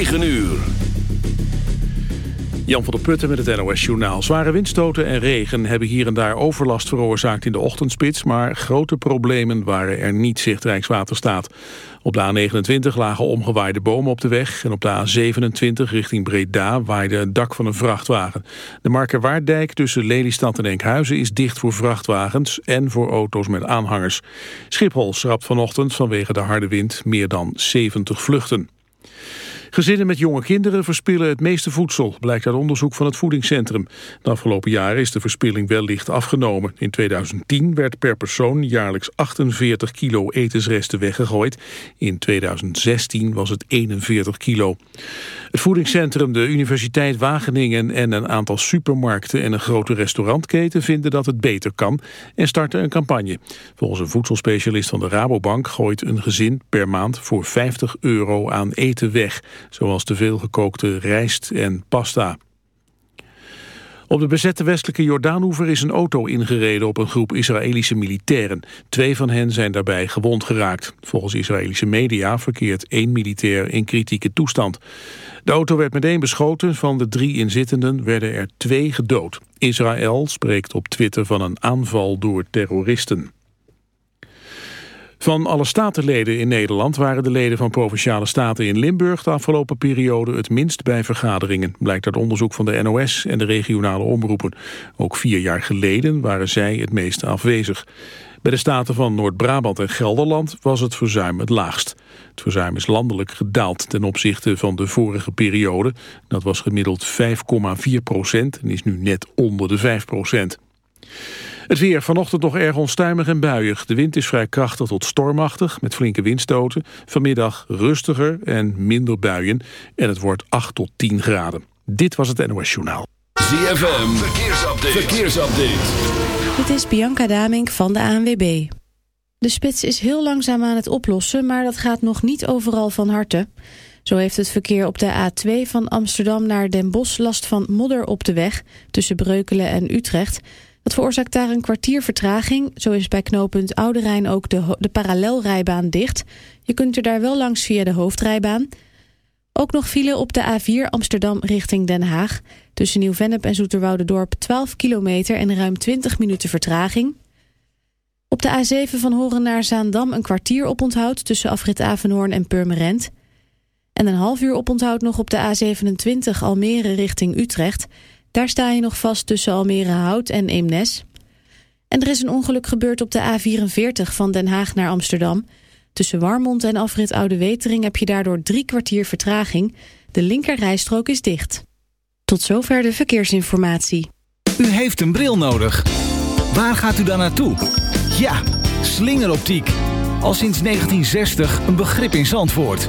9 uur. Jan van der Putten met het NOS-journaal. Zware windstoten en regen hebben hier en daar overlast veroorzaakt in de ochtendspits... maar grote problemen waren er niet, zegt Rijkswaterstaat. Op de A29 lagen omgewaaide bomen op de weg... en op de A27 richting Breda waaide het dak van een vrachtwagen. De Markerwaarddijk tussen Lelystad en Enkhuizen is dicht voor vrachtwagens... en voor auto's met aanhangers. Schiphol schrapt vanochtend vanwege de harde wind meer dan 70 vluchten. Gezinnen met jonge kinderen verspillen het meeste voedsel, blijkt uit onderzoek van het voedingscentrum. De afgelopen jaren is de verspilling wel licht afgenomen. In 2010 werd per persoon jaarlijks 48 kilo etensresten weggegooid. In 2016 was het 41 kilo. Het voedingscentrum, de Universiteit Wageningen en een aantal supermarkten en een grote restaurantketen vinden dat het beter kan en starten een campagne. Volgens een voedselspecialist van de Rabobank gooit een gezin per maand voor 50 euro aan eten weg zoals te veel gekookte rijst en pasta. Op de bezette westelijke Jordaanoever is een auto ingereden op een groep Israëlische militairen. Twee van hen zijn daarbij gewond geraakt. Volgens Israëlische media verkeert één militair in kritieke toestand. De auto werd meteen beschoten. Van de drie inzittenden werden er twee gedood. Israël spreekt op Twitter van een aanval door terroristen. Van alle statenleden in Nederland waren de leden van Provinciale Staten in Limburg de afgelopen periode het minst bij vergaderingen, blijkt uit onderzoek van de NOS en de regionale omroepen. Ook vier jaar geleden waren zij het meest afwezig. Bij de staten van Noord-Brabant en Gelderland was het verzuim het laagst. Het verzuim is landelijk gedaald ten opzichte van de vorige periode. Dat was gemiddeld 5,4 procent en is nu net onder de 5 procent. Het weer vanochtend nog erg onstuimig en buiig. De wind is vrij krachtig tot stormachtig met flinke windstoten. Vanmiddag rustiger en minder buien. En het wordt 8 tot 10 graden. Dit was het NOS Journaal. ZFM, verkeersupdate. verkeersupdate. Dit is Bianca Damink van de ANWB. De spits is heel langzaam aan het oplossen, maar dat gaat nog niet overal van harte. Zo heeft het verkeer op de A2 van Amsterdam naar Den Bosch last van modder op de weg... tussen Breukelen en Utrecht... Dat veroorzaakt daar een kwartier vertraging. Zo is bij knooppunt Oude Rijn ook de, de parallelrijbaan dicht. Je kunt er daar wel langs via de hoofdrijbaan. Ook nog file op de A4 Amsterdam richting Den Haag. Tussen Nieuw-Vennep en Zoeterwoude-dorp 12 kilometer en ruim 20 minuten vertraging. Op de A7 van Horen naar Zaandam een kwartier oponthoud... tussen afrit Avenhoorn en Purmerend. En een half uur oponthoud nog op de A27 Almere richting Utrecht... Daar sta je nog vast tussen Almere Hout en Eemnes. En er is een ongeluk gebeurd op de A44 van Den Haag naar Amsterdam. Tussen Warmond en afrit Oude Wetering heb je daardoor drie kwartier vertraging. De linkerrijstrook is dicht. Tot zover de verkeersinformatie. U heeft een bril nodig. Waar gaat u dan naartoe? Ja, slingeroptiek. Al sinds 1960 een begrip in Zandvoort.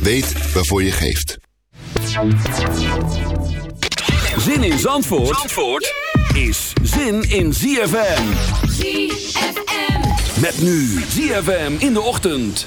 Weet waarvoor je geeft. Zin in Zandvoort, Zandvoort is zin in ZFM. ZFM. Met nu ZFM in de ochtend.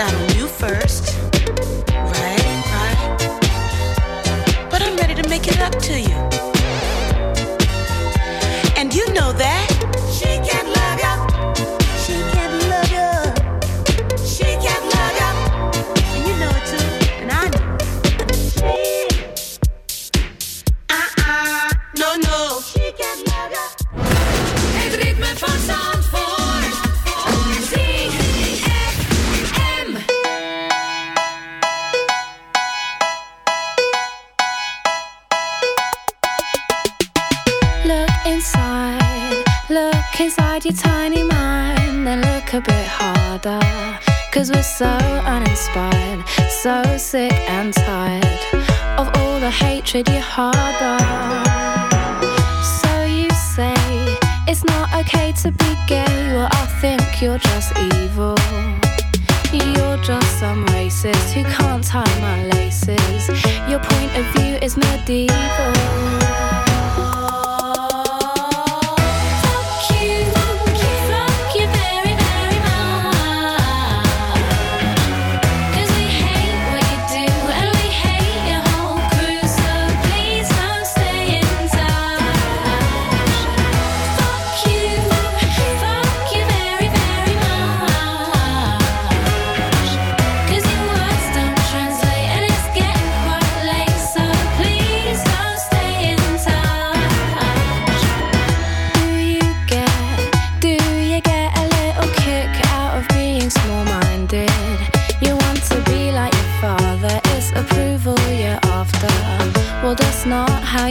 Dominicana.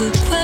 was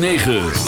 106.9